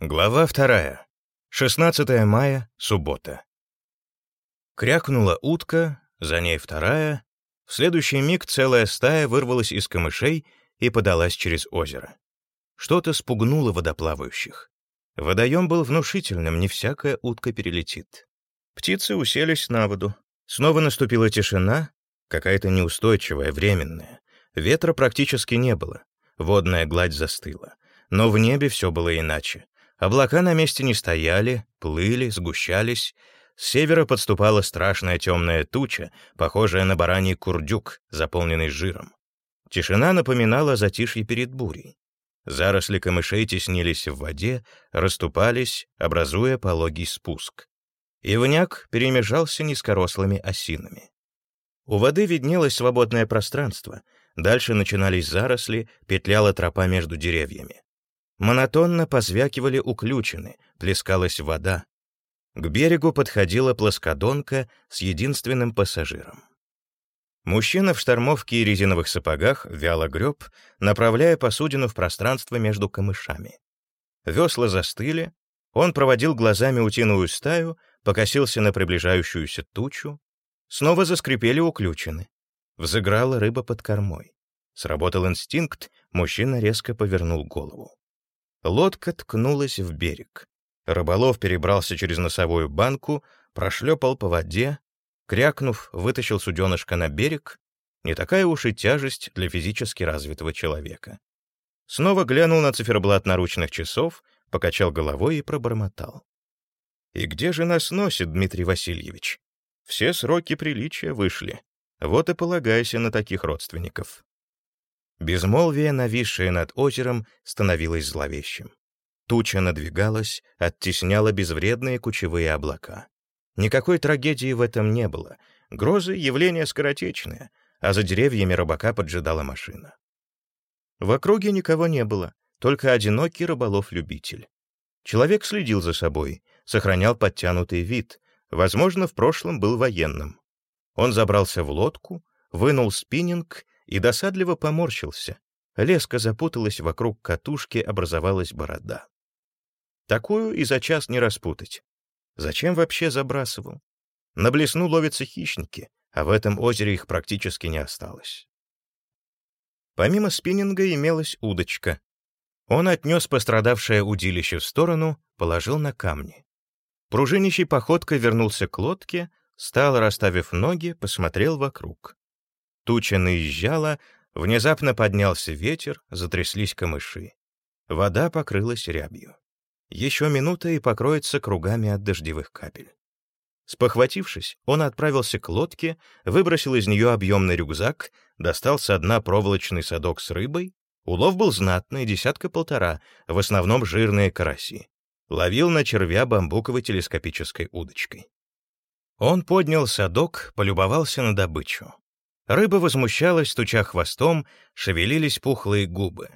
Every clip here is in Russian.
Глава вторая. 16 мая, суббота. Крякнула утка, за ней вторая. В следующий миг целая стая вырвалась из камышей и подалась через озеро. Что-то спугнуло водоплавающих. Водоем был внушительным, не всякая утка перелетит. Птицы уселись на воду. Снова наступила тишина, какая-то неустойчивая, временная. Ветра практически не было. Водная гладь застыла. Но в небе все было иначе. Облака на месте не стояли, плыли, сгущались. С севера подступала страшная темная туча, похожая на бараний курдюк, заполненный жиром. Тишина напоминала затишье перед бурей. Заросли камышей теснились в воде, расступались, образуя пологий спуск. Ивняк перемежался низкорослыми осинами. У воды виднелось свободное пространство, дальше начинались заросли, петляла тропа между деревьями. Монотонно позвякивали уключены, плескалась вода. К берегу подходила плоскодонка с единственным пассажиром. Мужчина в штормовке и резиновых сапогах вяло греб, направляя посудину в пространство между камышами. Весла застыли, он проводил глазами утиную стаю, покосился на приближающуюся тучу. Снова заскрипели уключены. Взыграла рыба под кормой. Сработал инстинкт, мужчина резко повернул голову. Лодка ткнулась в берег. Рыболов перебрался через носовую банку, прошлепал по воде, крякнув, вытащил суденышко на берег. Не такая уж и тяжесть для физически развитого человека. Снова глянул на циферблат наручных часов, покачал головой и пробормотал. «И где же нас носит, Дмитрий Васильевич? Все сроки приличия вышли. Вот и полагайся на таких родственников». Безмолвие, нависшее над озером, становилось зловещим. Туча надвигалась, оттесняла безвредные кучевые облака. Никакой трагедии в этом не было. Грозы — явление скоротечное, а за деревьями рыбака поджидала машина. В округе никого не было, только одинокий рыболов-любитель. Человек следил за собой, сохранял подтянутый вид, возможно, в прошлом был военным. Он забрался в лодку, вынул спиннинг и досадливо поморщился. Леска запуталась вокруг катушки, образовалась борода. Такую и за час не распутать. Зачем вообще забрасывал? На блесну ловятся хищники, а в этом озере их практически не осталось. Помимо спиннинга имелась удочка. Он отнес пострадавшее удилище в сторону, положил на камни. Пружинищей походкой вернулся к лодке, стал, расставив ноги, посмотрел вокруг. Туча наезжала, внезапно поднялся ветер, затряслись камыши. Вода покрылась рябью. Еще минута и покроется кругами от дождевых капель. Спохватившись, он отправился к лодке, выбросил из нее объемный рюкзак, достал со дна проволочный садок с рыбой. Улов был знатный, десятка-полтора, в основном жирные караси. Ловил на червя бамбуковой телескопической удочкой. Он поднял садок, полюбовался на добычу. Рыба возмущалась, стуча хвостом, шевелились пухлые губы.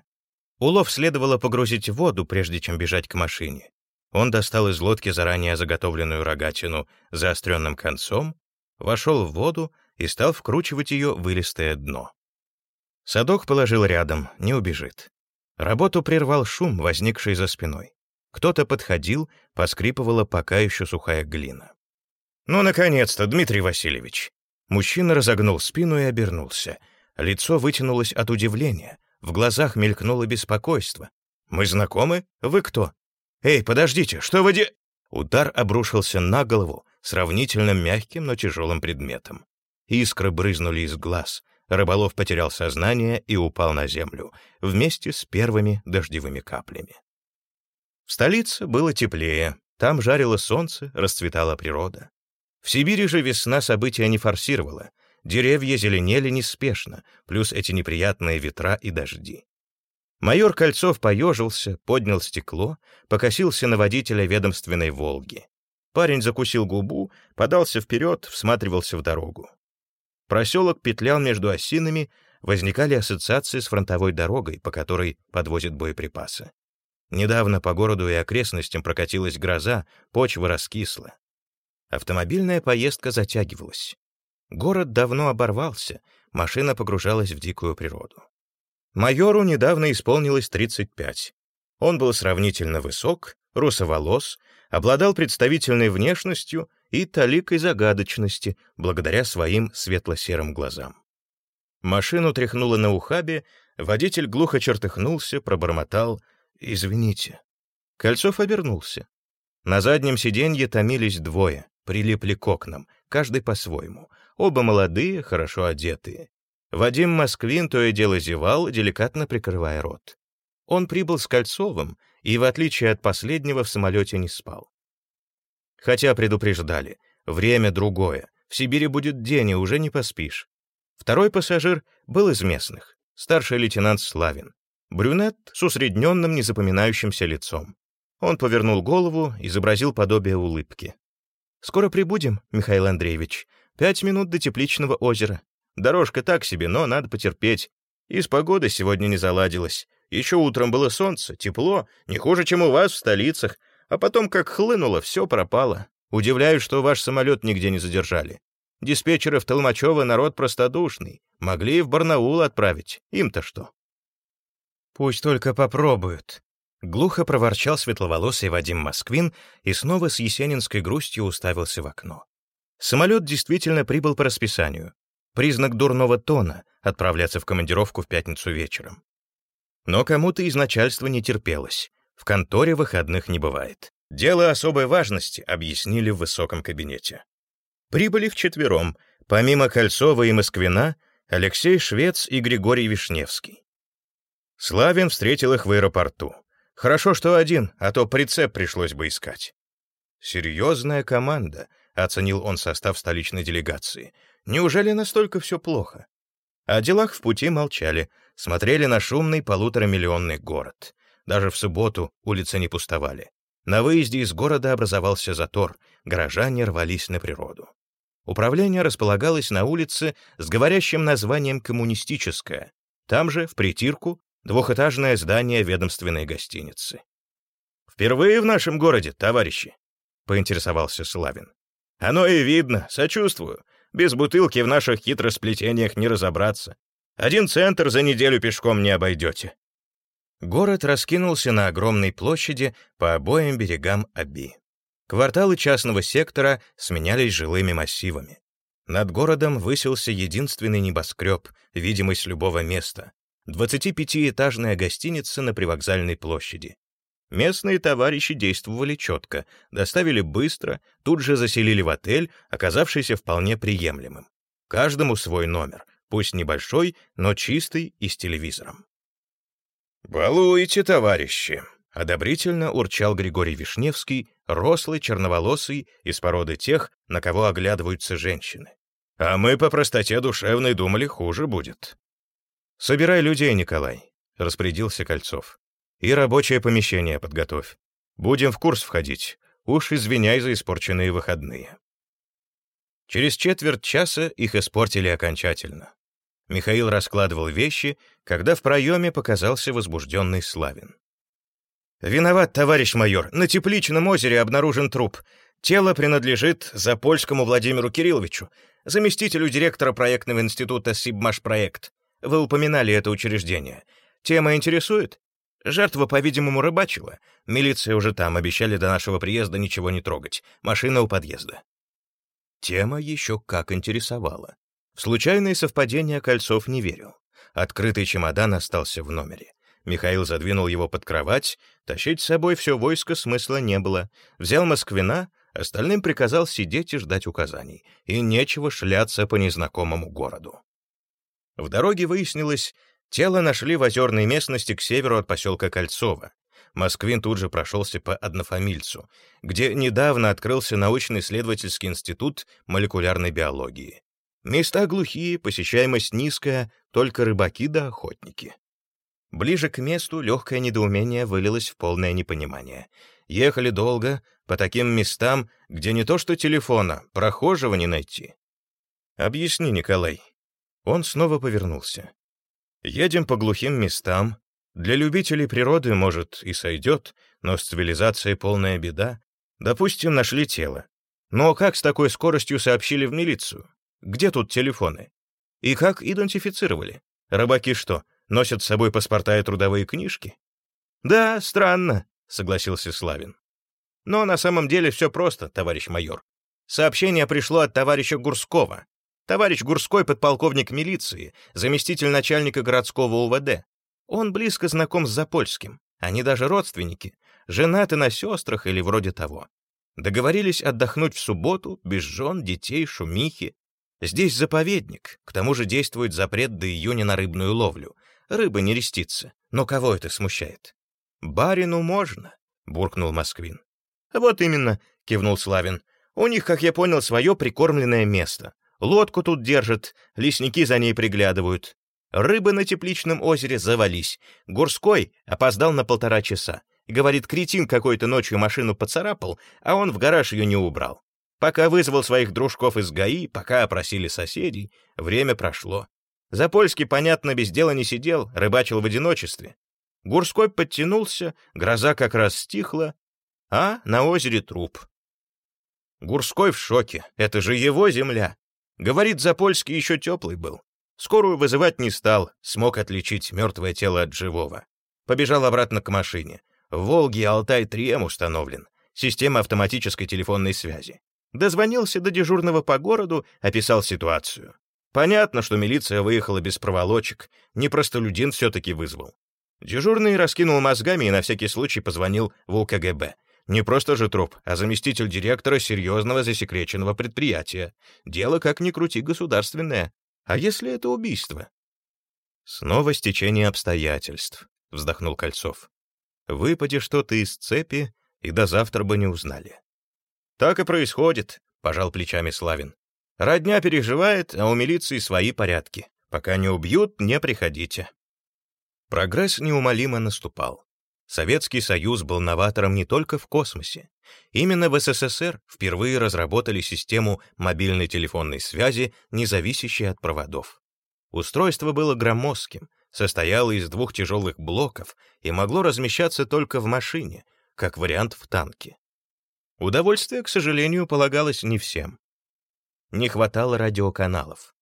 Улов следовало погрузить в воду, прежде чем бежать к машине. Он достал из лодки заранее заготовленную рогатину заостренным концом, вошел в воду и стал вкручивать ее в вылистое дно. Садок положил рядом, не убежит. Работу прервал шум, возникший за спиной. Кто-то подходил, поскрипывала пока еще сухая глина. «Ну, наконец-то, Дмитрий Васильевич!» Мужчина разогнул спину и обернулся. Лицо вытянулось от удивления, в глазах мелькнуло беспокойство. «Мы знакомы? Вы кто?» «Эй, подождите, что вы де...» Удар обрушился на голову сравнительно мягким, но тяжелым предметом. Искры брызнули из глаз. Рыболов потерял сознание и упал на землю вместе с первыми дождевыми каплями. В столице было теплее, там жарило солнце, расцветала природа. В Сибири же весна события не форсировала, деревья зеленели неспешно, плюс эти неприятные ветра и дожди. Майор Кольцов поежился, поднял стекло, покосился на водителя ведомственной «Волги». Парень закусил губу, подался вперед, всматривался в дорогу. Проселок петлял между осинами, возникали ассоциации с фронтовой дорогой, по которой подвозят боеприпасы. Недавно по городу и окрестностям прокатилась гроза, почва раскисла. Автомобильная поездка затягивалась. Город давно оборвался, машина погружалась в дикую природу. Майору недавно исполнилось 35. Он был сравнительно высок, русоволос, обладал представительной внешностью и таликой загадочности благодаря своим светло-серым глазам. Машину тряхнуло на ухабе, водитель глухо чертыхнулся, пробормотал «Извините». Кольцов обернулся. На заднем сиденье томились двое, прилипли к окнам, каждый по-своему. Оба молодые, хорошо одетые. Вадим Москвин то и дело зевал, деликатно прикрывая рот. Он прибыл с Кольцовым и, в отличие от последнего, в самолете не спал. Хотя предупреждали, время другое, в Сибири будет день, и уже не поспишь. Второй пассажир был из местных, старший лейтенант Славин. Брюнет с усредненным, незапоминающимся лицом. Он повернул голову, изобразил подобие улыбки. «Скоро прибудем, Михаил Андреевич. Пять минут до тепличного озера. Дорожка так себе, но надо потерпеть. И с погодой сегодня не заладилось. Еще утром было солнце, тепло, не хуже, чем у вас в столицах. А потом, как хлынуло, все пропало. Удивляюсь, что ваш самолет нигде не задержали. Диспетчеры в Толмачево народ простодушный. Могли и в Барнаул отправить. Им-то что? Пусть только попробуют. Глухо проворчал светловолосый Вадим Москвин и снова с есенинской грустью уставился в окно. Самолет действительно прибыл по расписанию. Признак дурного тона — отправляться в командировку в пятницу вечером. Но кому-то из начальства не терпелось. В конторе выходных не бывает. Дело особой важности, объяснили в высоком кабинете. Прибыли вчетвером, помимо Кольцова и Москвина, Алексей Швец и Григорий Вишневский. Славин встретил их в аэропорту. Хорошо, что один, а то прицеп пришлось бы искать. «Серьезная команда», — оценил он состав столичной делегации. «Неужели настолько все плохо?» О делах в пути молчали, смотрели на шумный полуторамиллионный город. Даже в субботу улицы не пустовали. На выезде из города образовался затор, горожане рвались на природу. Управление располагалось на улице с говорящим названием «Коммунистическое». Там же, в притирку, двухэтажное здание ведомственной гостиницы. «Впервые в нашем городе, товарищи?» — поинтересовался Славин. «Оно и видно, сочувствую. Без бутылки в наших хитросплетениях не разобраться. Один центр за неделю пешком не обойдете». Город раскинулся на огромной площади по обоим берегам Аби. Кварталы частного сектора сменялись жилыми массивами. Над городом высился единственный небоскреб, видимый с любого места. 25-этажная гостиница на привокзальной площади. Местные товарищи действовали четко, доставили быстро, тут же заселили в отель, оказавшийся вполне приемлемым. Каждому свой номер, пусть небольшой, но чистый и с телевизором. «Балуете, товарищи!» — одобрительно урчал Григорий Вишневский, рослый, черноволосый, из породы тех, на кого оглядываются женщины. «А мы по простоте душевной думали, хуже будет». «Собирай людей, Николай», — распорядился Кольцов. И рабочее помещение подготовь. Будем в курс входить. Уж извиняй за испорченные выходные. Через четверть часа их испортили окончательно. Михаил раскладывал вещи, когда в проеме показался возбужденный Славин. «Виноват, товарищ майор, на Тепличном озере обнаружен труп. Тело принадлежит Запольскому Владимиру Кирилловичу, заместителю директора проектного института «Сибмашпроект». Вы упоминали это учреждение. Тема интересует? Жертва, по-видимому, рыбачила. Милиция уже там, обещали до нашего приезда ничего не трогать. Машина у подъезда. Тема еще как интересовала. В случайные совпадения Кольцов не верил. Открытый чемодан остался в номере. Михаил задвинул его под кровать, тащить с собой все войско смысла не было. Взял Москвина, остальным приказал сидеть и ждать указаний. И нечего шляться по незнакомому городу. В дороге выяснилось, Тело нашли в озерной местности к северу от поселка Кольцово. Москвин тут же прошелся по однофамильцу, где недавно открылся научно-исследовательский институт молекулярной биологии. Места глухие, посещаемость низкая, только рыбаки да охотники. Ближе к месту легкое недоумение вылилось в полное непонимание. Ехали долго, по таким местам, где не то что телефона, прохожего не найти. «Объясни, Николай». Он снова повернулся. Едем по глухим местам. Для любителей природы, может, и сойдет, но с цивилизацией полная беда. Допустим, нашли тело. Но как с такой скоростью сообщили в милицию? Где тут телефоны? И как идентифицировали? Рыбаки что, носят с собой паспорта и трудовые книжки? Да, странно, согласился Славин. Но на самом деле все просто, товарищ майор. Сообщение пришло от товарища Гурского. Товарищ Гурской — подполковник милиции, заместитель начальника городского УВД. Он близко знаком с Запольским. Они даже родственники, женаты на сестрах или вроде того. Договорились отдохнуть в субботу, без жен, детей, шумихи. Здесь заповедник, к тому же действует запрет до июня на рыбную ловлю. Рыба не рестится. Но кого это смущает? «Барину можно», — буркнул Москвин. «Вот именно», — кивнул Славин. «У них, как я понял, свое прикормленное место. Лодку тут держат, лесники за ней приглядывают. Рыбы на тепличном озере завались. Гурской опоздал на полтора часа. Говорит, кретин какой-то ночью машину поцарапал, а он в гараж ее не убрал. Пока вызвал своих дружков из ГАИ, пока опросили соседей, время прошло. Запольский, понятно, без дела не сидел, рыбачил в одиночестве. Гурской подтянулся, гроза как раз стихла, а на озере труп. Гурской в шоке, это же его земля. Говорит, Запольский еще теплый был. Скорую вызывать не стал, смог отличить мертвое тело от живого. Побежал обратно к машине. В «Волге» Алтай-3М установлен. Система автоматической телефонной связи. Дозвонился до дежурного по городу, описал ситуацию. Понятно, что милиция выехала без проволочек, не простолюдин все-таки вызвал. Дежурный раскинул мозгами и на всякий случай позвонил в УКГБ. Не просто же труп, а заместитель директора серьезного засекреченного предприятия. Дело, как ни крути, государственное. А если это убийство? Снова стечение обстоятельств, вздохнул Кольцов. Выпади что-то из цепи, и до завтра бы не узнали. Так и происходит, пожал плечами Славин. Родня переживает, а у милиции свои порядки. Пока не убьют, не приходите. Прогресс неумолимо наступал. Советский Союз был новатором не только в космосе. Именно в СССР впервые разработали систему мобильной телефонной связи, не зависящей от проводов. Устройство было громоздким, состояло из двух тяжелых блоков и могло размещаться только в машине, как вариант в танке. Удовольствие, к сожалению, полагалось не всем. Не хватало радиоканалов.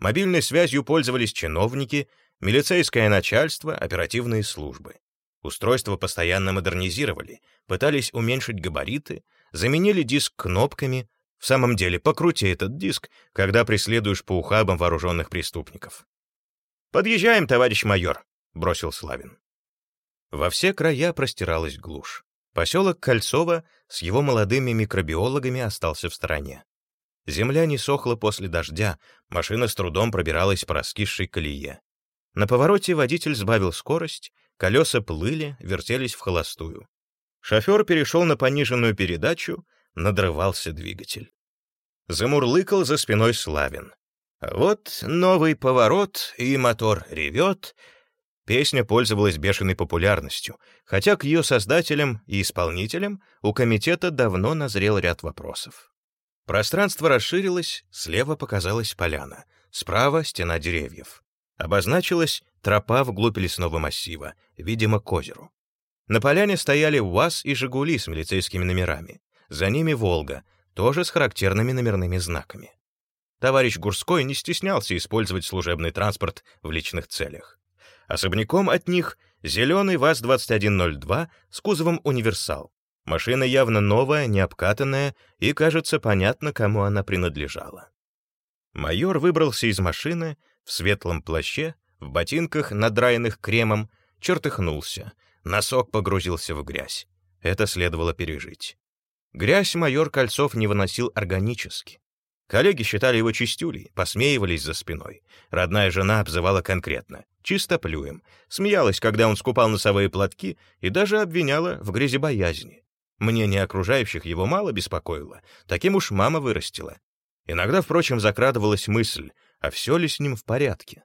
Мобильной связью пользовались чиновники, милицейское начальство, оперативные службы. Устройство постоянно модернизировали, пытались уменьшить габариты, заменили диск кнопками. В самом деле, покрути этот диск, когда преследуешь по ухабам вооруженных преступников. «Подъезжаем, товарищ майор», — бросил Славин. Во все края простиралась глушь. Поселок Кольцово с его молодыми микробиологами остался в стороне. Земля не сохла после дождя, машина с трудом пробиралась по раскисшей колее. На повороте водитель сбавил скорость, колеса плыли, вертелись в холостую. Шофер перешел на пониженную передачу, надрывался двигатель. Замурлыкал за спиной Славин. Вот новый поворот, и мотор ревет. Песня пользовалась бешеной популярностью, хотя к ее создателям и исполнителям у комитета давно назрел ряд вопросов. Пространство расширилось, слева показалась поляна, справа — стена деревьев. Обозначилась тропа вглубь лесного массива, видимо, к озеру. На поляне стояли УАЗ и «Жигули» с милицейскими номерами. За ними «Волга», тоже с характерными номерными знаками. Товарищ Гурской не стеснялся использовать служебный транспорт в личных целях. Особняком от них зеленый ВАЗ-2102 с кузовом «Универсал». Машина явно новая, не обкатанная, и, кажется, понятно, кому она принадлежала. Майор выбрался из машины, в светлом плаще, в ботинках, надраенных кремом, чертыхнулся, носок погрузился в грязь. Это следовало пережить. Грязь майор Кольцов не выносил органически. Коллеги считали его чистюлей, посмеивались за спиной. Родная жена обзывала конкретно, чисто плюем, смеялась, когда он скупал носовые платки и даже обвиняла в грязебоязни. Мнение окружающих его мало беспокоило, таким уж мама вырастила. Иногда, впрочем, закрадывалась мысль, а все ли с ним в порядке.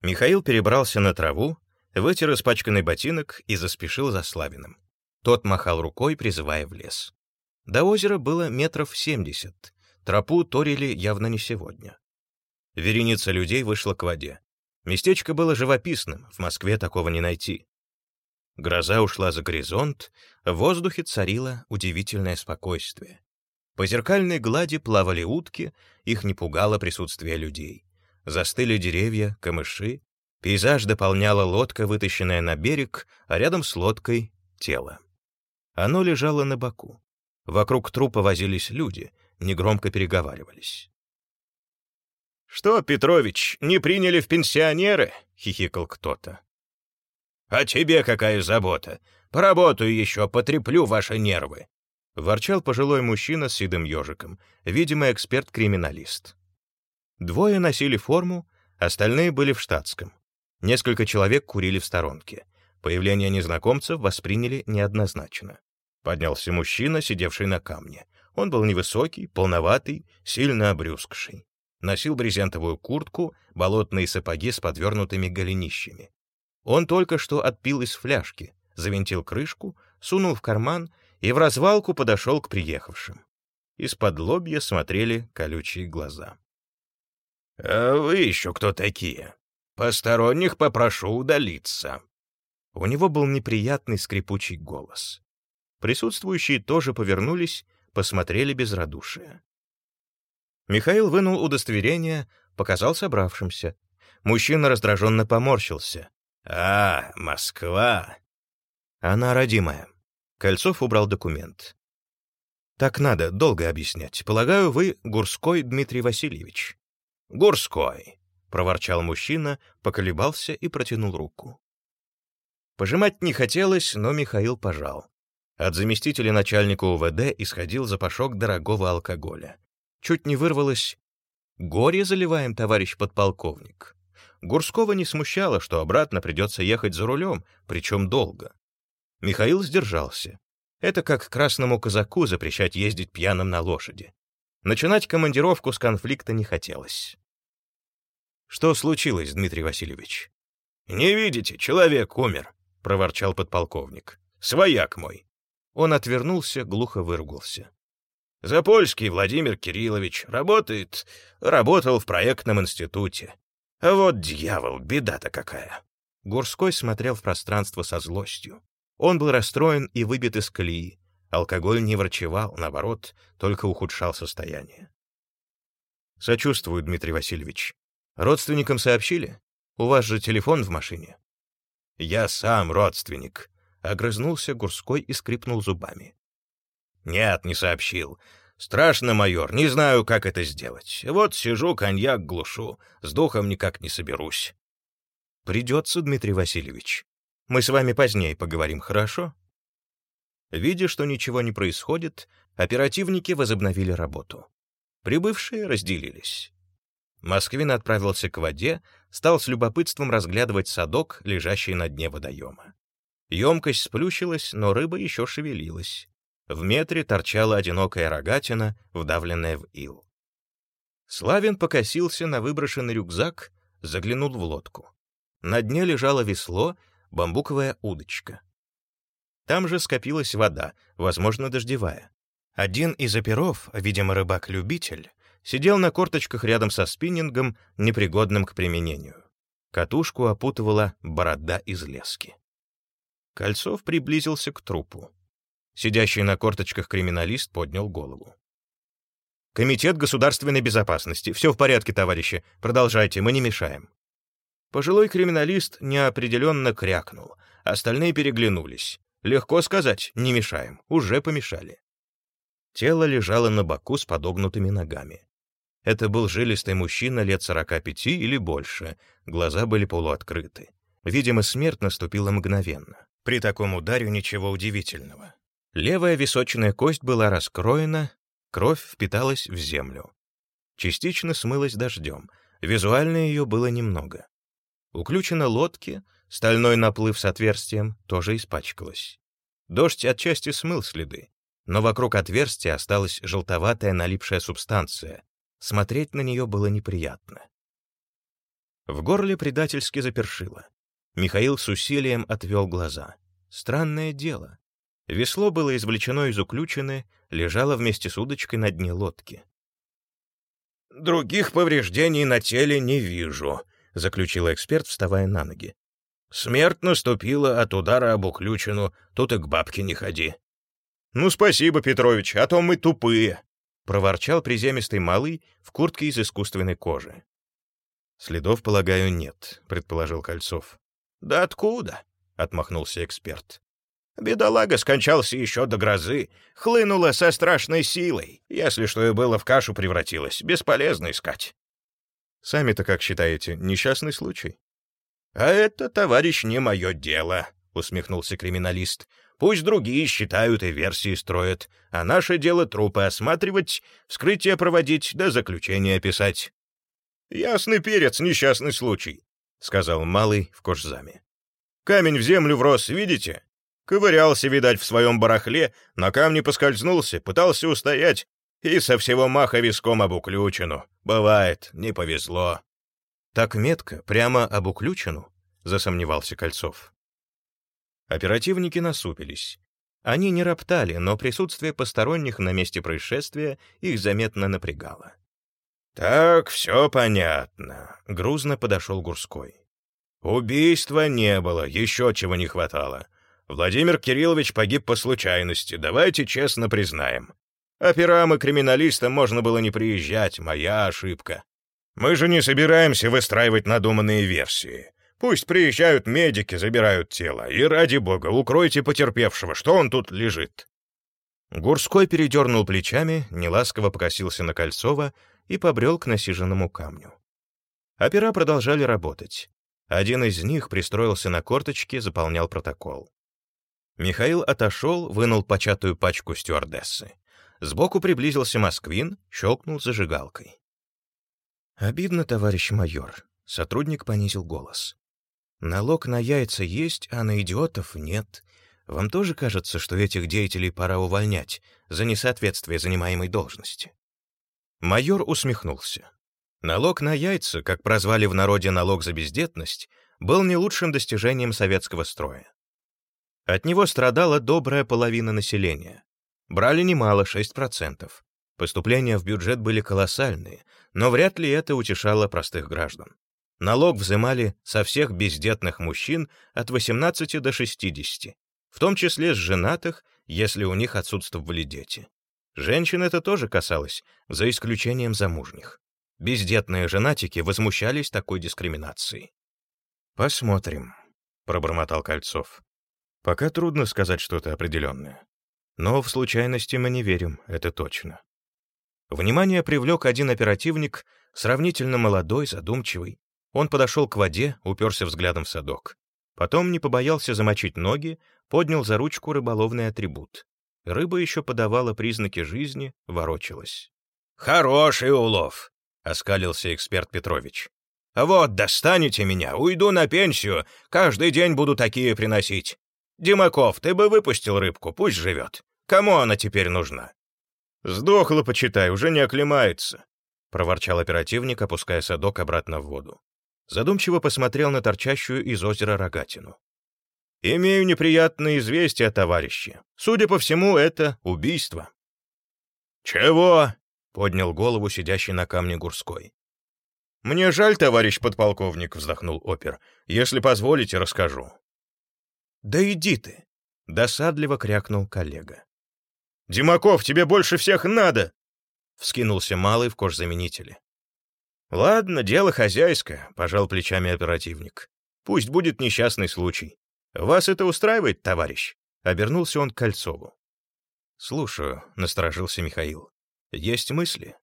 Михаил перебрался на траву, вытер испачканный ботинок и заспешил за Славиным. Тот махал рукой, призывая в лес. До озера было метров семьдесят. Тропу торили явно не сегодня. Вереница людей вышла к воде. Местечко было живописным, в Москве такого не найти. Гроза ушла за горизонт, в воздухе царило удивительное спокойствие. По зеркальной глади плавали утки, их не пугало присутствие людей. Застыли деревья, камыши. Пейзаж дополняла лодка, вытащенная на берег, а рядом с лодкой — тело. Оно лежало на боку. Вокруг трупа возились люди, негромко переговаривались. «Что, Петрович, не приняли в пенсионеры?» — хихикал кто-то. «А тебе какая забота? Поработаю еще, потреплю ваши нервы», — ворчал пожилой мужчина с седым ежиком, видимо, эксперт-криминалист. Двое носили форму, остальные были в штатском. Несколько человек курили в сторонке. Появление незнакомцев восприняли неоднозначно. Поднялся мужчина, сидевший на камне. Он был невысокий, полноватый, сильно обрюзгший. Носил брезентовую куртку, болотные сапоги с подвернутыми голенищами. Он только что отпил из фляжки, завинтил крышку, сунул в карман и в развалку подошел к приехавшим. Из-под лобья смотрели колючие глаза. «А вы еще кто такие? Посторонних попрошу удалиться». У него был неприятный скрипучий голос. Присутствующие тоже повернулись, посмотрели без радушия. Михаил вынул удостоверение, показал собравшимся. Мужчина раздраженно поморщился. «А, Москва!» «Она родимая». Кольцов убрал документ. «Так надо, долго объяснять. Полагаю, вы Гурской Дмитрий Васильевич». «Гурской», — проворчал мужчина, поколебался и протянул руку. Пожимать не хотелось, но Михаил пожал. От заместителя начальника УВД исходил запашок дорогого алкоголя. Чуть не вырвалось «Горе заливаем, товарищ подполковник». Гурского не смущало, что обратно придется ехать за рулем, причем долго. Михаил сдержался. Это как красному казаку запрещать ездить пьяным на лошади. Начинать командировку с конфликта не хотелось. «Что случилось, Дмитрий Васильевич?» «Не видите, человек умер», — проворчал подполковник. «Свояк мой». Он отвернулся, глухо выругался. «Запольский Владимир Кириллович работает, работал в проектном институте. А вот дьявол, беда-то какая!» Гурской смотрел в пространство со злостью. Он был расстроен и выбит из колеи. Алкоголь не врачевал, наоборот, только ухудшал состояние. «Сочувствую, Дмитрий Васильевич. Родственникам сообщили? У вас же телефон в машине». «Я сам родственник», — огрызнулся Гурской и скрипнул зубами. «Нет, не сообщил. Страшно, майор, не знаю, как это сделать. Вот сижу, коньяк глушу, с духом никак не соберусь». «Придется, Дмитрий Васильевич. Мы с вами позднее поговорим, хорошо?» Видя, что ничего не происходит, оперативники возобновили работу. Прибывшие разделились. Москвин отправился к воде, стал с любопытством разглядывать садок, лежащий на дне водоема. Емкость сплющилась, но рыба еще шевелилась. В метре торчала одинокая рогатина, вдавленная в ил. Славин покосился на выброшенный рюкзак, заглянул в лодку. На дне лежало весло, бамбуковая удочка. Там же скопилась вода, возможно, дождевая. Один из оперов, видимо, рыбак-любитель, сидел на корточках рядом со спиннингом, непригодным к применению. Катушку опутывала борода из лески. Кольцов приблизился к трупу. Сидящий на корточках криминалист поднял голову. «Комитет государственной безопасности. Все в порядке, товарищи. Продолжайте, мы не мешаем». Пожилой криминалист неопределенно крякнул. Остальные переглянулись. Легко сказать, не мешаем, уже помешали. Тело лежало на боку с подогнутыми ногами. Это был жилистый мужчина лет 45 или больше, глаза были полуоткрыты. Видимо, смерть наступила мгновенно. При таком ударе ничего удивительного. Левая височная кость была раскроена, кровь впиталась в землю. Частично смылась дождем, визуально ее было немного. Уключена лодки, Стальной наплыв с отверстием тоже испачкалась. Дождь отчасти смыл следы, но вокруг отверстия осталась желтоватая налипшая субстанция. Смотреть на нее было неприятно. В горле предательски запершило. Михаил с усилием отвел глаза. Странное дело. Весло было извлечено из уключины, лежало вместе с удочкой на дне лодки. «Других повреждений на теле не вижу», — заключил эксперт, вставая на ноги. Смерть наступила от удара об уключину, тут и к бабке не ходи. «Ну, спасибо, Петрович, а то мы тупые», — проворчал приземистый малый в куртке из искусственной кожи. «Следов, полагаю, нет», — предположил Кольцов. «Да откуда?» — отмахнулся эксперт. Бедолага скончался еще до грозы, хлынула со страшной силой. Если что и было в кашу превратилось, бесполезно искать. Сами-то как считаете, несчастный случай? А это, товарищ, не мое дело, усмехнулся криминалист. Пусть другие считают и версии строят, а наше дело трупы осматривать, вскрытие проводить да заключение писать. «Ясный перец, несчастный случай», — сказал малый в кожзаме. «Камень в землю врос, видите? Ковырялся, видать, в своем барахле, на камне поскользнулся, пытался устоять и со всего маха виском об уключину. Бывает, не повезло. Так метко, прямо об уключину? Засомневался Кольцов. Оперативники насупились. Они не роптали, но присутствие посторонних на месте происшествия их заметно напрягало. «Так, все понятно», — грузно подошел Гурской. «Убийства не было, еще чего не хватало. Владимир Кириллович погиб по случайности, давайте честно признаем. Операм и криминалистам можно было не приезжать, моя ошибка. Мы же не собираемся выстраивать надуманные версии. Пусть приезжают медики, забирают тело, и ради бога, укройте потерпевшего, что он тут лежит». Гурской передернул плечами, неласково покосился на Кольцова и побрел к насиженному камню. Опера продолжали работать. Один из них пристроился на корточки, заполнял протокол. Михаил отошел, вынул початую пачку стюардессы. Сбоку приблизился Москвин, щелкнул зажигалкой. «Обидно, товарищ майор», — сотрудник понизил голос. «Налог на яйца есть, а на идиотов нет. Вам тоже кажется, что этих деятелей пора увольнять за несоответствие занимаемой должности?» Майор усмехнулся. Налог на яйца, как прозвали в народе налог за бездетность, был не лучшим достижением советского строя. От него страдала добрая половина населения. Брали немало, 6%. Поступления в бюджет были колоссальные, но вряд ли это утешало простых граждан. Налог взимали со всех бездетных мужчин от 18 до 60, в том числе с женатых, если у них отсутствовали дети. Женщин это тоже касалось, за исключением замужних. Бездетные женатики возмущались такой дискриминацией. «Посмотрим», — пробормотал Кольцов. Пока трудно сказать что-то определенное. Но в случайности мы не верим, это точно. Внимание привлек один оперативник, сравнительно молодой, задумчивый. Он подошел к воде, уперся взглядом в садок. Потом не побоялся замочить ноги, поднял за ручку рыболовный атрибут. Рыба еще подавала признаки жизни, ворочалась. «Хороший улов!» — оскалился эксперт Петрович. «Вот, достанете меня, уйду на пенсию, каждый день буду такие приносить. «Димаков, ты бы выпустил рыбку, пусть живет. Кому она теперь нужна?» «Сдохла, почитай, уже не оклемается», — проворчал оперативник, опуская садок обратно в воду. Задумчиво посмотрел на торчащую из озера рогатину. «Имею неприятные известия, товарищи. Судя по всему, это убийство». «Чего?» — поднял голову сидящий на камне Гурской. «Мне жаль, товарищ подполковник», — вздохнул опер. «Если позволите, расскажу. «Да иди ты!» — досадливо крякнул коллега. «Димаков, тебе больше всех надо!» — вскинулся малый в кожзаменителе. «Ладно, дело хозяйское», — пожал плечами оперативник. «Пусть будет несчастный случай. Вас это устраивает, товарищ?» — обернулся он к Кольцову. «Слушаю», — насторожился Михаил. «Есть мысли?»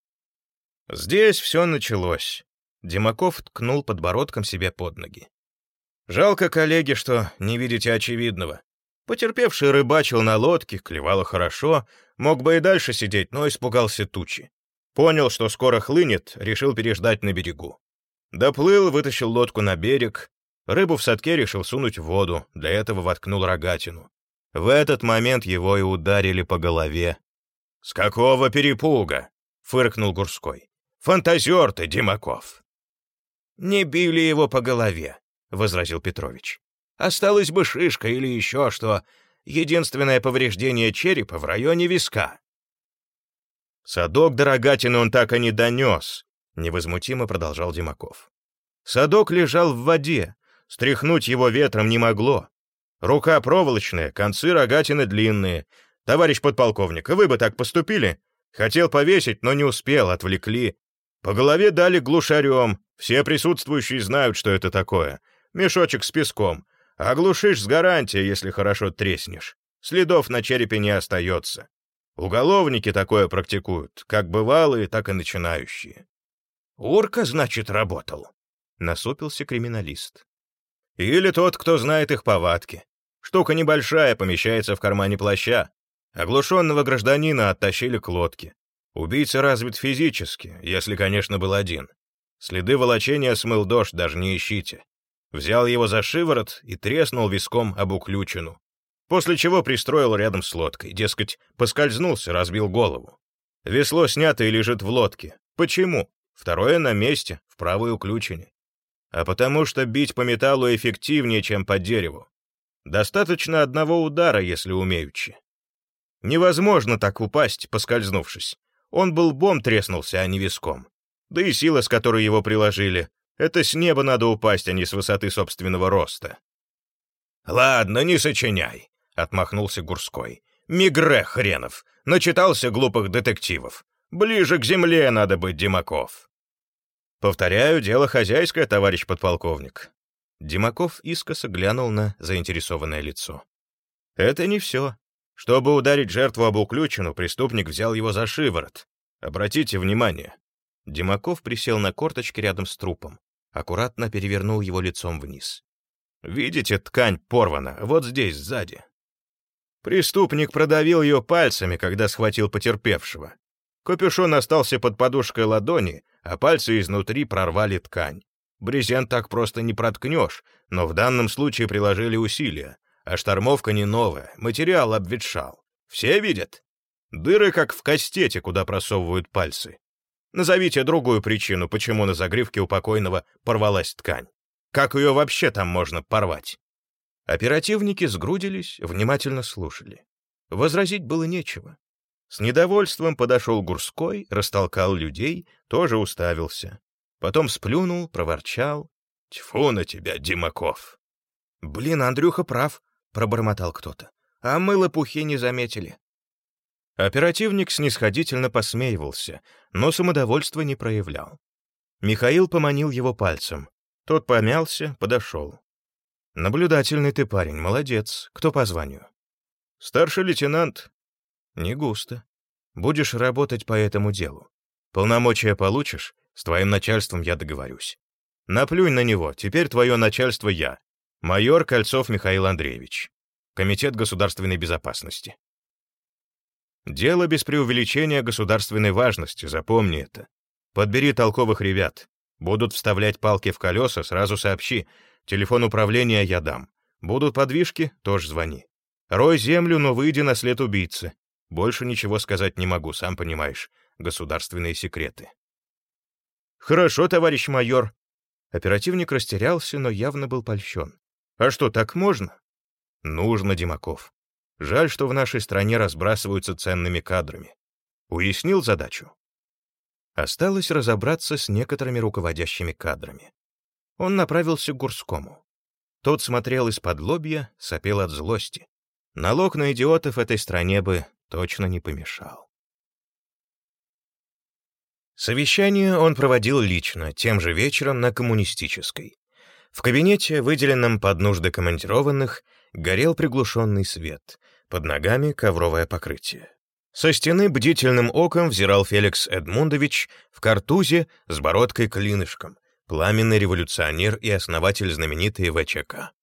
«Здесь все началось». Димаков ткнул подбородком себе под ноги. Жалко, коллеги, что не видите очевидного. Потерпевший рыбачил на лодке, клевало хорошо, мог бы и дальше сидеть, но испугался тучи. Понял, что скоро хлынет, решил переждать на берегу. Доплыл, вытащил лодку на берег, рыбу в садке решил сунуть в воду, для этого воткнул рогатину. В этот момент его и ударили по голове. «С какого перепуга?» — фыркнул Гурской. «Фантазер ты, Димаков!» «Не били его по голове возразил Петрович. Осталась бы шишка или еще что. Единственное повреждение черепа в районе виска. Садок дорогатины он так и не донес, невозмутимо продолжал Димаков. Садок лежал в воде, стряхнуть его ветром не могло. Рука проволочная, концы рогатины длинные. Товарищ подполковник, вы бы так поступили? Хотел повесить, но не успел, отвлекли. По голове дали глушарем. Все присутствующие знают, что это такое. Мешочек с песком. Оглушишь с гарантией, если хорошо треснешь. Следов на черепе не остается. Уголовники такое практикуют, как бывалые, так и начинающие. «Урка, значит, работал», — насупился криминалист. «Или тот, кто знает их повадки. Штука небольшая, помещается в кармане плаща. Оглушенного гражданина оттащили к лодке. Убийца развит физически, если, конечно, был один. Следы волочения смыл дождь, даже не ищите. Взял его за шиворот и треснул виском об уключину. После чего пристроил рядом с лодкой, дескать, поскользнулся, разбил голову. Весло снято и лежит в лодке. Почему? Второе на месте, в правой уключине. А потому что бить по металлу эффективнее, чем по дереву. Достаточно одного удара, если умеючи. Невозможно так упасть, поскользнувшись. Он был бом треснулся, а не виском. Да и сила, с которой его приложили, это с неба надо упасть, а не с высоты собственного роста. «Ладно, не сочиняй», — отмахнулся Гурской. «Мигре хренов! Начитался глупых детективов. Ближе к земле надо быть, Димаков». «Повторяю, дело хозяйское, товарищ подполковник». Димаков искоса глянул на заинтересованное лицо. «Это не все. Чтобы ударить жертву об уключину, преступник взял его за шиворот. Обратите внимание». Димаков присел на корточки рядом с трупом, аккуратно перевернул его лицом вниз. «Видите, ткань порвана, вот здесь, сзади». Преступник продавил ее пальцами, когда схватил потерпевшего. Капюшон остался под подушкой ладони, а пальцы изнутри прорвали ткань. Брезент так просто не проткнешь, но в данном случае приложили усилия. А штормовка не новая, материал обветшал. Все видят? Дыры, как в кастете, куда просовывают пальцы. Назовите другую причину, почему на загривке у покойного порвалась ткань. Как ее вообще там можно порвать? Оперативники сгрудились, внимательно слушали. Возразить было нечего. С недовольством подошел Гурской, растолкал людей, тоже уставился. Потом сплюнул, проворчал. «Тьфу на тебя, Димаков!» «Блин, Андрюха прав», — пробормотал кто-то. «А мы лопухи не заметили». Оперативник снисходительно посмеивался, но самодовольства не проявлял. Михаил поманил его пальцем. Тот помялся, подошел. «Наблюдательный ты парень, молодец. Кто по званию?» «Старший лейтенант». «Не густо. Будешь работать по этому делу. Полномочия получишь, с твоим начальством я договорюсь. Наплюнь на него, теперь твое начальство я. Майор Кольцов Михаил Андреевич. Комитет государственной безопасности. Дело без преувеличения государственной важности, запомни это. Подбери толковых ребят. Будут вставлять палки в колеса, сразу сообщи. Телефон управления я дам. Будут подвижки, тоже звони. Рой землю, но выйди на след убийцы. Больше ничего сказать не могу, сам понимаешь. Государственные секреты. Хорошо, товарищ майор. Оперативник растерялся, но явно был польщен. А что, так можно? Нужно, Димаков. Жаль, что в нашей стране разбрасываются ценными кадрами. Уяснил задачу? Осталось разобраться с некоторыми руководящими кадрами. Он направился к Гурскому. Тот смотрел из-под лобья, сопел от злости. Налог на идиотов этой стране бы точно не помешал. Совещание он проводил лично, тем же вечером на коммунистической. В кабинете, выделенном под нужды командированных, горел приглушенный свет, под ногами ковровое покрытие. Со стены бдительным оком взирал Феликс Эдмундович в картузе с бородкой-клинышком, пламенный революционер и основатель знаменитой ВЧК.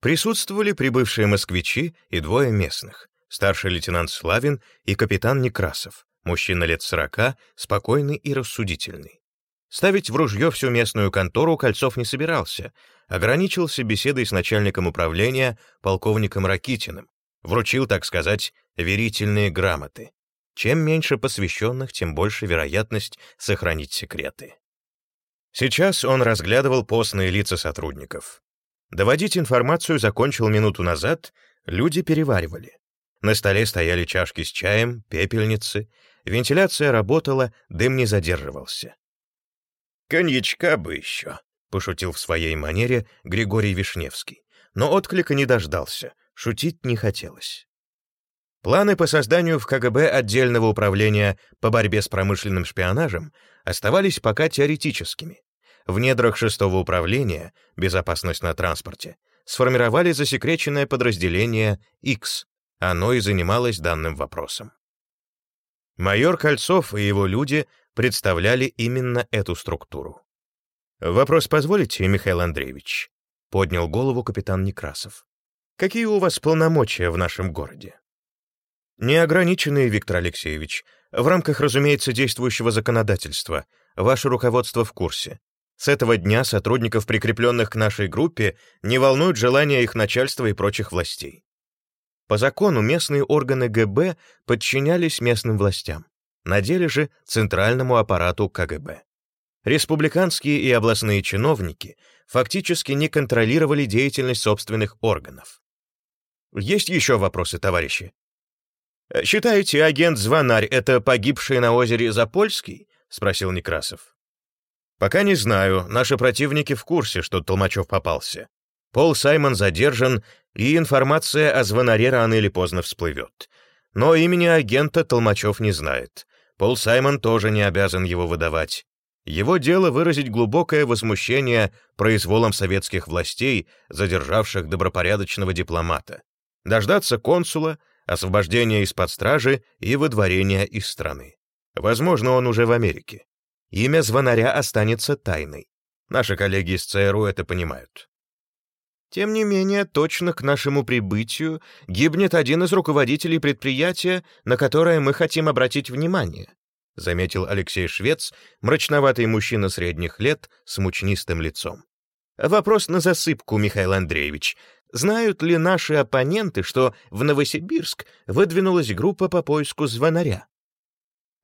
Присутствовали прибывшие москвичи и двое местных, старший лейтенант Славин и капитан Некрасов, мужчина лет сорока, спокойный и рассудительный. Ставить в ружье всю местную контору Кольцов не собирался, ограничился беседой с начальником управления, полковником Ракитиным, вручил, так сказать, верительные грамоты. Чем меньше посвященных, тем больше вероятность сохранить секреты. Сейчас он разглядывал постные лица сотрудников. Доводить информацию закончил минуту назад, люди переваривали. На столе стояли чашки с чаем, пепельницы, вентиляция работала, дым не задерживался. «Коньячка бы еще», — пошутил в своей манере Григорий Вишневский, но отклика не дождался, шутить не хотелось. Планы по созданию в КГБ отдельного управления по борьбе с промышленным шпионажем оставались пока теоретическими. В недрах шестого управления «Безопасность на транспорте» сформировали засекреченное подразделение X, оно и занималось данным вопросом. Майор Кольцов и его люди представляли именно эту структуру. «Вопрос позволите, Михаил Андреевич?» — поднял голову капитан Некрасов. «Какие у вас полномочия в нашем городе?» «Неограниченные, Виктор Алексеевич. В рамках, разумеется, действующего законодательства. Ваше руководство в курсе. С этого дня сотрудников, прикрепленных к нашей группе, не волнуют желания их начальства и прочих властей. По закону местные органы ГБ подчинялись местным властям, на деле же центральному аппарату КГБ. Республиканские и областные чиновники фактически не контролировали деятельность собственных органов. Есть еще вопросы, товарищи? «Считаете, агент Звонарь — это погибший на озере Запольский?» — спросил Некрасов. «Пока не знаю. Наши противники в курсе, что Толмачев попался. Пол Саймон задержан, и информация о звонаре рано или поздно всплывет. Но имени агента Толмачев не знает. Пол Саймон тоже не обязан его выдавать. Его дело выразить глубокое возмущение произволом советских властей, задержавших добропорядочного дипломата, дождаться консула, освобождения из-под стражи и выдворения из страны. Возможно, он уже в Америке. Имя звонаря останется тайной. Наши коллеги из ЦРУ это понимают. Тем не менее, точно к нашему прибытию гибнет один из руководителей предприятия, на которое мы хотим обратить внимание, заметил Алексей Швец, мрачноватый мужчина средних лет с мучнистым лицом. Вопрос на засыпку, Михаил Андреевич. Знают ли наши оппоненты, что в Новосибирск выдвинулась группа по поиску звонаря?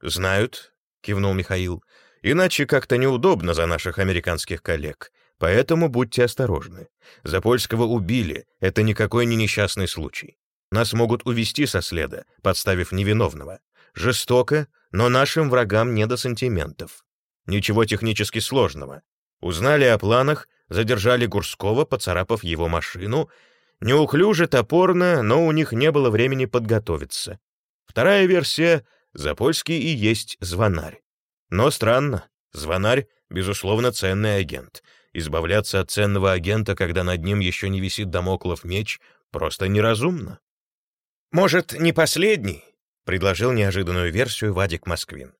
Знают, кивнул Михаил. Иначе как-то неудобно за наших американских коллег. Поэтому будьте осторожны. Запольского убили, это никакой не несчастный случай. Нас могут увести со следа, подставив невиновного. Жестоко, но нашим врагам не до сантиментов. Ничего технически сложного. Узнали о планах, задержали Гурского, поцарапав его машину. Неуклюже, топорно, но у них не было времени подготовиться. Вторая версия — Запольский и есть звонарь. Но странно, звонарь, безусловно, ценный агент. Избавляться от ценного агента, когда над ним еще не висит домоклов меч, просто неразумно. «Может, не последний?» — предложил неожиданную версию Вадик Москвин.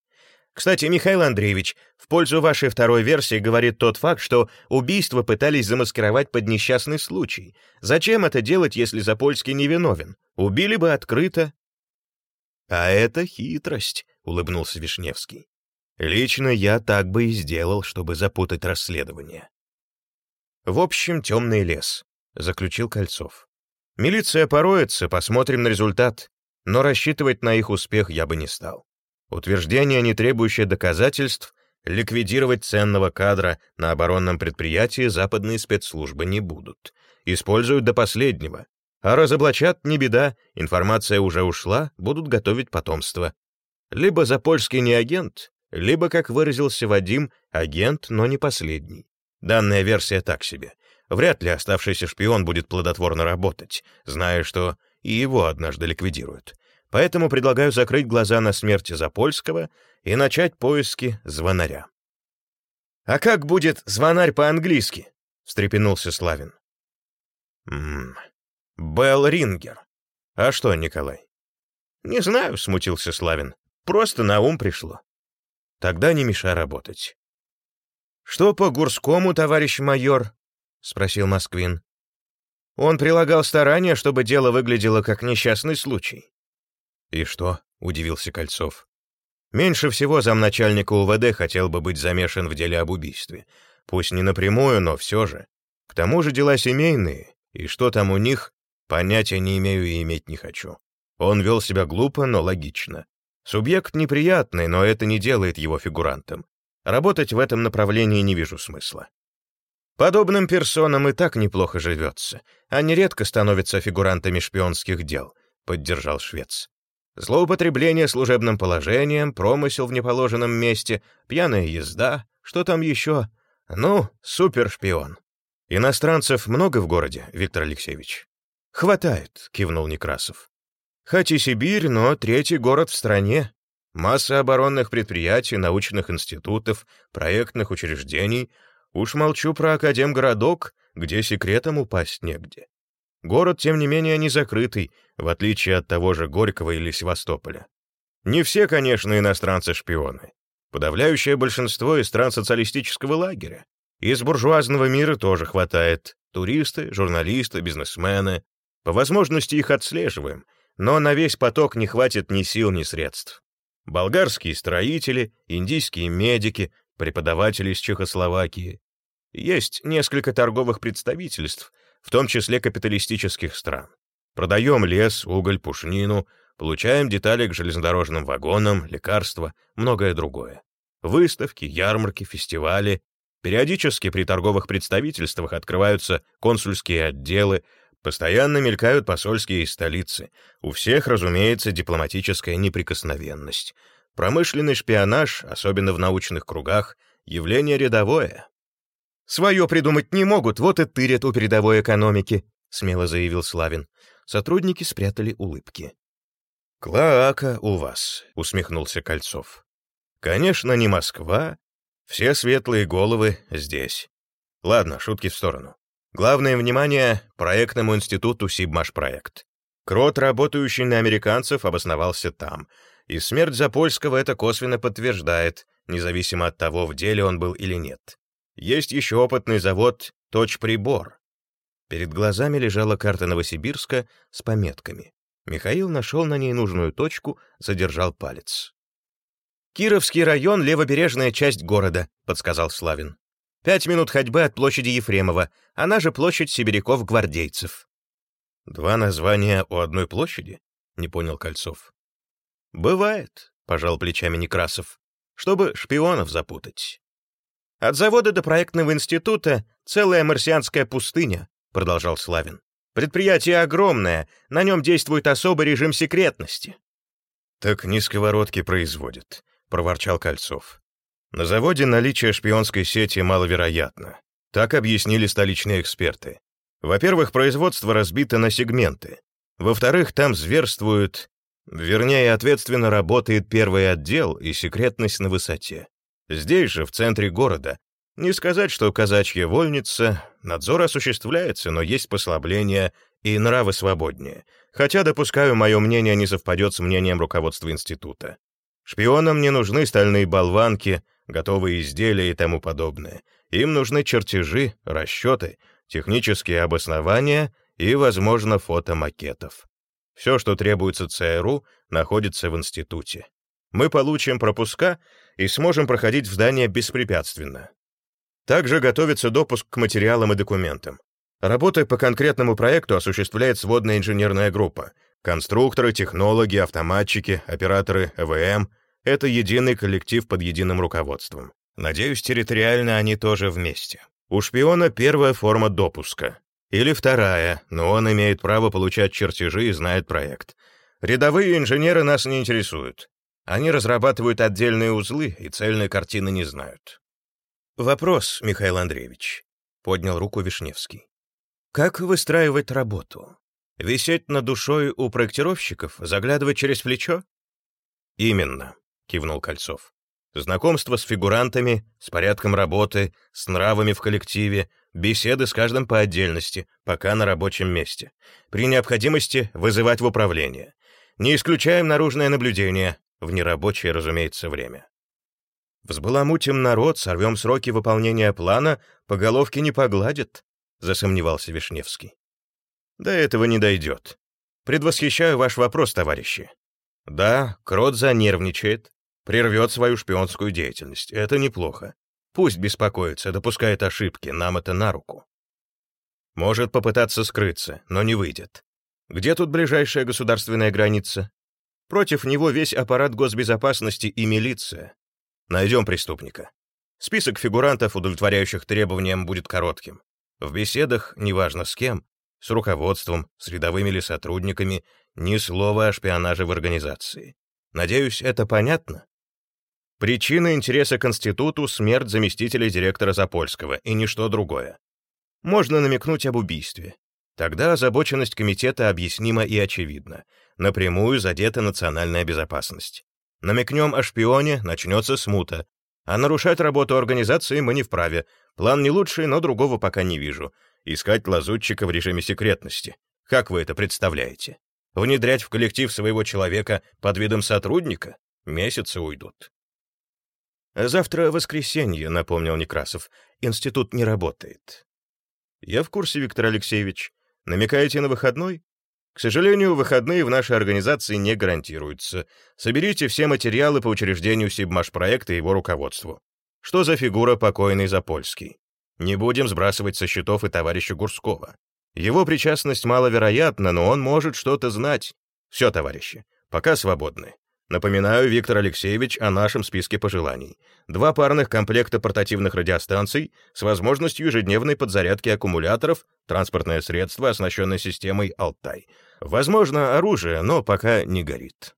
«Кстати, Михаил Андреевич, в пользу вашей второй версии говорит тот факт, что убийство пытались замаскировать под несчастный случай. Зачем это делать, если Запольский невиновен? Убили бы открыто». «А это хитрость», — улыбнулся Вишневский. Лично я так бы и сделал, чтобы запутать расследование. В общем, темный лес, заключил Кольцов. Милиция пороется, посмотрим на результат, но рассчитывать на их успех я бы не стал. Утверждение, не требующее доказательств, ликвидировать ценного кадра на оборонном предприятии западные спецслужбы не будут. Используют до последнего. А разоблачат, не беда, информация уже ушла, будут готовить потомство. Либо Запольский не агент, либо, как выразился Вадим, агент, но не последний. Данная версия так себе. Вряд ли оставшийся шпион будет плодотворно работать, зная, что и его однажды ликвидируют. Поэтому предлагаю закрыть глаза на смерть Запольского и начать поиски звонаря. «А как будет звонарь по-английски?» — встрепенулся Славин. «Ммм, Белл Рингер. А что, Николай?» «Не знаю», — смутился Славин. «Просто на ум пришло». Тогда не мешай работать. «Что по Гурскому, товарищ майор?» — спросил Москвин. Он прилагал старания, чтобы дело выглядело как несчастный случай. «И что?» — удивился Кольцов. «Меньше всего замначальника УВД хотел бы быть замешан в деле об убийстве. Пусть не напрямую, но все же. К тому же дела семейные, и что там у них, понятия не имею и иметь не хочу. Он вел себя глупо, но логично. Субъект неприятный, но это не делает его фигурантом. Работать в этом направлении не вижу смысла. Подобным персонам и так неплохо живется. Они редко становятся фигурантами шпионских дел, поддержал швец. Злоупотребление служебным положением, промысел в неположенном месте, пьяная езда, что там еще? Ну, супершпион. Иностранцев много в городе, Виктор Алексеевич? Хватает, кивнул Некрасов. Хоть и Сибирь, но третий город в стране. Масса оборонных предприятий, научных институтов, проектных учреждений. Уж молчу про Академгородок, где секретом упасть негде. Город, тем не менее, не закрытый, в отличие от того же Горького или Севастополя. Не все, конечно, иностранцы-шпионы. Подавляющее большинство из стран социалистического лагеря. Из буржуазного мира тоже хватает. Туристы, журналисты, бизнесмены. По возможности их отслеживаем, но на весь поток не хватит ни сил, ни средств. Болгарские строители, индийские медики, преподаватели из Чехословакии. Есть несколько торговых представительств, в том числе капиталистических стран. Продаем лес, уголь, пушнину, получаем детали к железнодорожным вагонам, лекарства, многое другое. Выставки, ярмарки, фестивали. Периодически при торговых представительствах открываются консульские отделы, постоянно мелькают посольские столицы. У всех, разумеется, дипломатическая неприкосновенность. Промышленный шпионаж, особенно в научных кругах, явление рядовое. «Свое придумать не могут, вот и тырят у передовой экономики», — смело заявил Славин. Сотрудники спрятали улыбки. «Клоака у вас», — усмехнулся Кольцов. «Конечно, не Москва. Все светлые головы здесь. Ладно, шутки в сторону. Главное внимание проектному институту Сибмашпроект. Крот, работающий на американцев, обосновался там, и смерть Запольского это косвенно подтверждает, независимо от того, в деле он был или нет. Есть еще опытный завод «Точприбор». Перед глазами лежала карта Новосибирска с пометками. Михаил нашел на ней нужную точку, задержал палец. «Кировский район — левобережная часть города», — подсказал Славин. «Пять минут ходьбы от площади Ефремова, она же площадь сибиряков-гвардейцев». «Два названия у одной площади?» — не понял Кольцов. «Бывает», — пожал плечами Некрасов, «чтобы шпионов запутать». «От завода до проектного института целая марсианская пустыня», — продолжал Славин. Предприятие огромное, на нем действует особый режим секретности». «Так не производят», — проворчал Кольцов. «На заводе наличие шпионской сети маловероятно. Так объяснили столичные эксперты. Во-первых, производство разбито на сегменты. Во-вторых, там зверствуют... Вернее, ответственно работает первый отдел и секретность на высоте. Здесь же, в центре города, не сказать, что казачья вольница, надзор осуществляется, но есть послабления и нравы свободнее, хотя, допускаю, мое мнение не совпадет с мнением руководства института. Шпионам не нужны стальные болванки, готовые изделия и тому подобное. Им нужны чертежи, расчеты, технические обоснования и, возможно, фото макетов. Все, что требуется ЦРУ, находится в институте. Мы получим пропуска и сможем проходить в здание беспрепятственно. Также готовится допуск к материалам и документам. Работа по конкретному проекту осуществляет сводная инженерная группа. Конструкторы, технологи, автоматчики, операторы ЭВМ — это единый коллектив под единым руководством. Надеюсь, территориально они тоже вместе. У шпиона первая форма допуска. Или вторая, но он имеет право получать чертежи и знает проект. Рядовые инженеры нас не интересуют. Они разрабатывают отдельные узлы и цельной картины не знают. «Вопрос, Михаил Андреевич», — поднял руку Вишневский. «Как выстраивать работу? Висеть над душой у проектировщиков, заглядывать через плечо?» «Именно», — кивнул Кольцов. «Знакомство с фигурантами, с порядком работы, с нравами в коллективе, беседы с каждым по отдельности, пока на рабочем месте. При необходимости вызывать в управление. Не исключаем наружное наблюдение, в нерабочее, разумеется, время. Взбаламутим народ, сорвем сроки выполнения плана, по головке не погладят», — засомневался Вишневский. «До этого не дойдет. Предвосхищаю ваш вопрос, товарищи. Да, Крот занервничает, прервет свою шпионскую деятельность. Это неплохо. Пусть беспокоится, допускает ошибки, нам это на руку. Может попытаться скрыться, но не выйдет. Где тут ближайшая государственная граница? Против него весь аппарат госбезопасности и милиция. Найдем преступника. Список фигурантов, удовлетворяющих требованиям, будет коротким. В беседах, неважно с кем, с руководством, с рядовыми или сотрудниками, ни слова о шпионаже в организации. Надеюсь, это понятно? Причина интереса к институту — смерть заместителя директора Запольского и ничто другое. Можно намекнуть об убийстве. Тогда озабоченность комитета объяснима и очевидна. Напрямую задета национальная безопасность. Намекнем о шпионе, начнется смута. А нарушать работу организации мы не вправе. План не лучший, но другого пока не вижу. Искать лазутчика в режиме секретности. Как вы это представляете? Внедрять в коллектив своего человека под видом сотрудника? Месяцы уйдут. «Завтра воскресенье», — напомнил Некрасов. «Институт не работает». «Я в курсе, Виктор Алексеевич. Намекаете на выходной?» «К сожалению, выходные в нашей организации не гарантируются. Соберите все материалы по учреждению Сибмашпроекта и его руководству. Что за фигура покойный Запольский? Не будем сбрасывать со счетов и товарища Гурского. Его причастность маловероятна, но он может что-то знать. Все, товарищи, пока свободны. Напоминаю, Виктор Алексеевич, о нашем списке пожеланий. Два парных комплекта портативных радиостанций с возможностью ежедневной подзарядки аккумуляторов, транспортное средство, оснащенное системой «Алтай». Возможно, оружие, но пока не горит.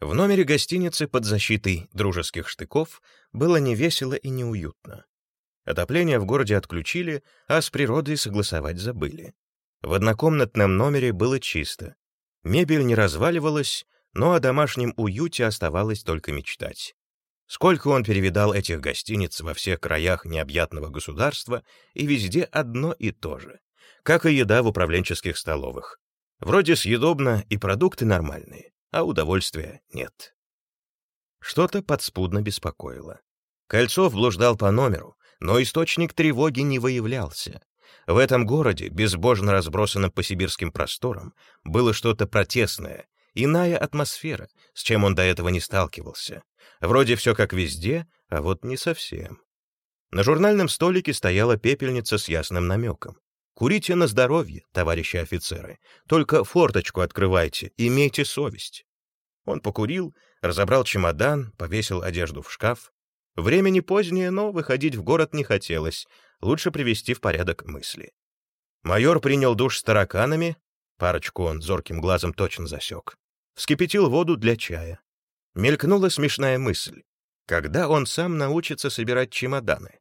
В номере гостиницы под защитой дружеских штыков было невесело и неуютно. Отопление в городе отключили, а с природой согласовать забыли. В однокомнатном номере было чисто. Мебель не разваливалась, но о домашнем уюте оставалось только мечтать. Сколько он перевидал этих гостиниц во всех краях необъятного государства, и везде одно и то же, как и еда в управленческих столовых. Вроде съедобно и продукты нормальные, а удовольствия нет. Что-то подспудно беспокоило. Кольцов блуждал по номеру, но источник тревоги не выявлялся. В этом городе, безбожно разбросанном по сибирским просторам, было что-то протестное, иная атмосфера, с чем он до этого не сталкивался. Вроде все как везде, а вот не совсем. На журнальном столике стояла пепельница с ясным намеком. «Курите на здоровье, товарищи офицеры, только форточку открывайте, имейте совесть». Он покурил, разобрал чемодан, повесил одежду в шкаф. Время не позднее, но выходить в город не хотелось, лучше привести в порядок мысли. Майор принял душ с тараканами, парочку он зорким глазом точно засек вскипятил воду для чая. Мелькнула смешная мысль. Когда он сам научится собирать чемоданы?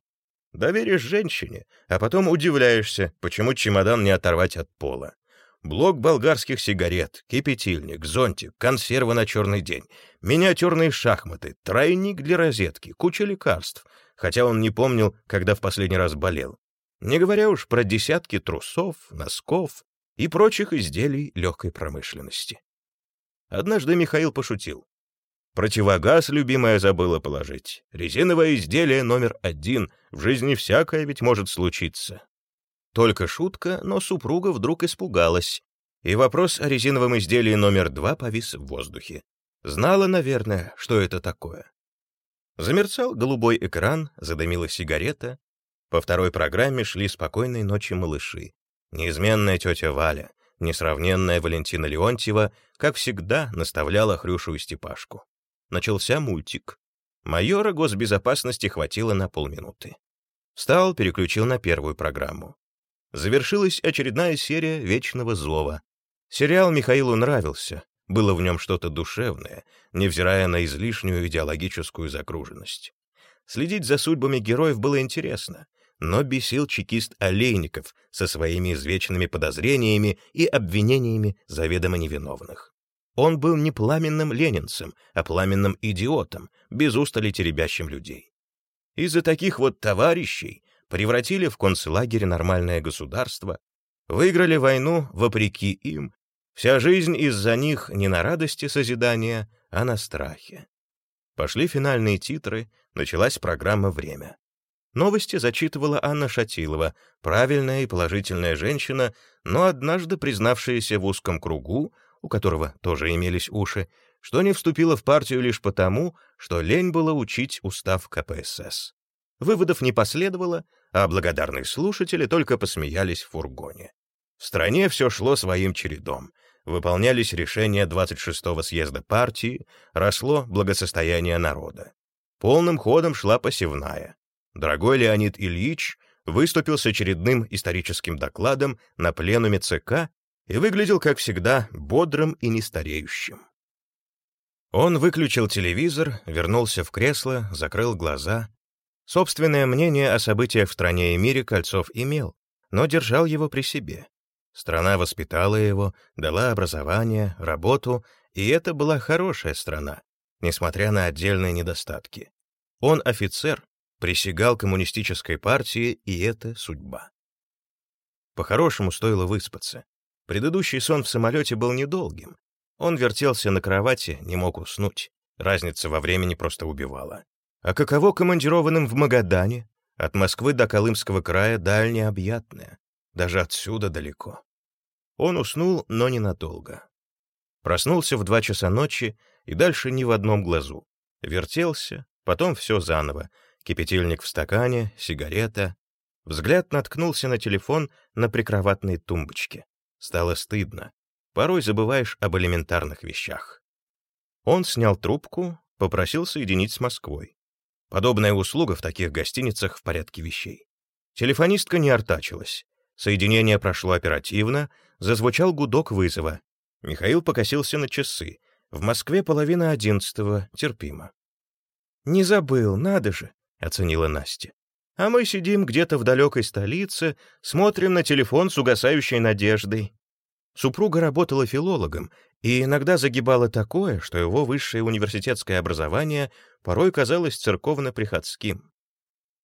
Доверишь женщине, а потом удивляешься, почему чемодан не оторвать от пола. Блок болгарских сигарет, кипятильник, зонтик, консерва на черный день, миниатюрные шахматы, тройник для розетки, куча лекарств, хотя он не помнил, когда в последний раз болел. Не говоря уж про десятки трусов, носков и прочих изделий легкой промышленности. Однажды Михаил пошутил. Противогаз любимая забыла положить. Резиновое изделие номер один. В жизни всякое ведь может случиться. Только шутка, но супруга вдруг испугалась. И вопрос о резиновом изделии номер два повис в воздухе. Знала, наверное, что это такое. Замерцал голубой экран, задымилась сигарета. По второй программе шли «Спокойной ночи, малыши». Неизменная тетя Валя, Несравненная Валентина Леонтьева, как всегда, наставляла Хрюшу и Степашку. Начался мультик. Майора госбезопасности хватило на полминуты. Встал, переключил на первую программу. Завершилась очередная серия «Вечного зова». Сериал Михаилу нравился, было в нем что-то душевное, невзирая на излишнюю идеологическую загруженность. Следить за судьбами героев было интересно, но бесил чекист Олейников со своими извечными подозрениями и обвинениями заведомо невиновных. Он был не пламенным ленинцем, а пламенным идиотом, без устали теребящим людей. Из-за таких вот товарищей превратили в концлагерь нормальное государство, выиграли войну вопреки им, вся жизнь из-за них не на радости созидания, а на страхе. Пошли финальные титры, началась программа «Время». Новости зачитывала Анна Шатилова, правильная и положительная женщина, но однажды признавшаяся в узком кругу, у которого тоже имелись уши, что не вступила в партию лишь потому, что лень было учить устав КПСС. Выводов не последовало, а благодарные слушатели только посмеялись в фургоне. В стране все шло своим чередом. Выполнялись решения 26-го съезда партии, росло благосостояние народа. Полным ходом шла посевная. Дорогой Леонид Ильич выступил с очередным историческим докладом на пленуме ЦК и выглядел, как всегда, бодрым и нестареющим. Он выключил телевизор, вернулся в кресло, закрыл глаза. Собственное мнение о событиях в стране и мире Кольцов имел, но держал его при себе. Страна воспитала его, дала образование, работу, и это была хорошая страна, несмотря на отдельные недостатки. Он офицер, присягал коммунистической партии, и это судьба. По-хорошему стоило выспаться. Предыдущий сон в самолете был недолгим. Он вертелся на кровати, не мог уснуть. Разница во времени просто убивала. А каково командированным в Магадане? От Москвы до Колымского края даль необъятная. Даже отсюда далеко. Он уснул, но ненадолго. Проснулся в два часа ночи и дальше ни в одном глазу. Вертелся, потом все заново. Кипятильник в стакане, сигарета. Взгляд наткнулся на телефон на прикроватной тумбочке. Стало стыдно. Порой забываешь об элементарных вещах. Он снял трубку, попросил соединить с Москвой. Подобная услуга в таких гостиницах в порядке вещей. Телефонистка не артачилась. Соединение прошло оперативно, зазвучал гудок вызова. Михаил покосился на часы. В Москве половина одиннадцатого, терпимо. «Не забыл, надо же», — оценила Настя. «А мы сидим где-то в далекой столице, смотрим на телефон с угасающей надеждой». Супруга работала филологом и иногда загибала такое, что его высшее университетское образование порой казалось церковно-приходским.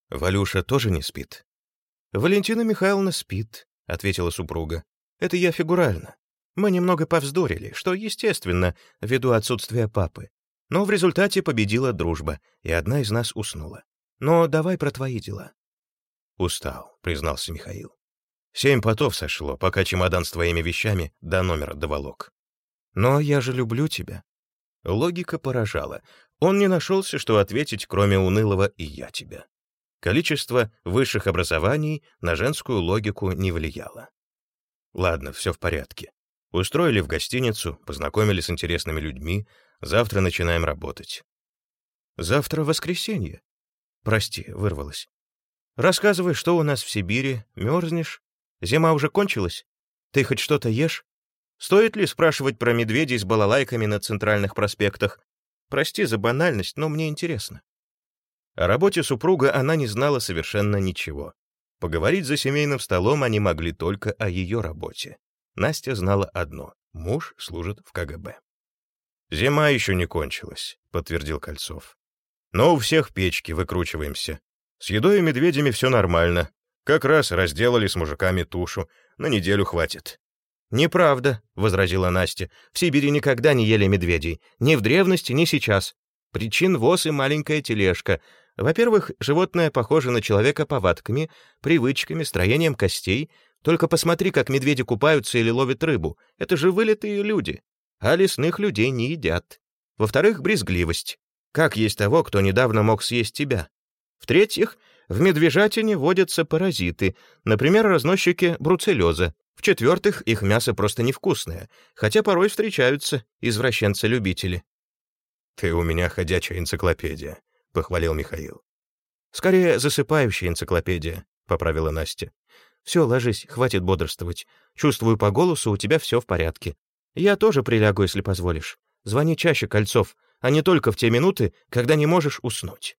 «Валюша тоже не спит?» «Валентина Михайловна спит», — ответила супруга. «Это я фигурально. Мы немного повздорили, что естественно, ввиду отсутствия папы. Но в результате победила дружба, и одна из нас уснула. Но давай про твои дела». «Устал», — признался Михаил. «Семь потов сошло, пока чемодан с твоими вещами до номера доволок. Но я же люблю тебя». Логика поражала. Он не нашелся, что ответить, кроме унылого «и я тебя». Количество высших образований на женскую логику не влияло. Ладно, все в порядке. Устроили в гостиницу, познакомились с интересными людьми, завтра начинаем работать. Завтра воскресенье. Прости, вырвалось. Рассказывай, что у нас в Сибири, мерзнешь? Зима уже кончилась? Ты хоть что-то ешь? Стоит ли спрашивать про медведей с балалайками на центральных проспектах? Прости за банальность, но мне интересно. О работе супруга она не знала совершенно ничего. Поговорить за семейным столом они могли только о ее работе. Настя знала одно — муж служит в КГБ. «Зима еще не кончилась», — подтвердил Кольцов. «Но у всех печки выкручиваемся. С едой и медведями все нормально. Как раз разделали с мужиками тушу. На неделю хватит». «Неправда», — возразила Настя. «В Сибири никогда не ели медведей. Ни в древности, ни сейчас. Причин воз и маленькая тележка. Во-первых, животное похоже на человека повадками, привычками, строением костей. Только посмотри, как медведи купаются или ловят рыбу. Это же вылитые люди. А лесных людей не едят. Во-вторых, брезгливость. Как есть того, кто недавно мог съесть тебя? В-третьих, в медвежатине водятся паразиты, например, разносчики бруцеллеза. В-четвертых, их мясо просто невкусное, хотя порой встречаются извращенцы-любители. «Ты у меня ходячая энциклопедия», — похвалил Михаил. «Скорее, засыпающая энциклопедия», — поправила Настя. «Все, ложись, хватит бодрствовать. Чувствую по голосу, у тебя все в порядке. Я тоже прилягу, если позволишь. Звони чаще, Кольцов, а не только в те минуты, когда не можешь уснуть».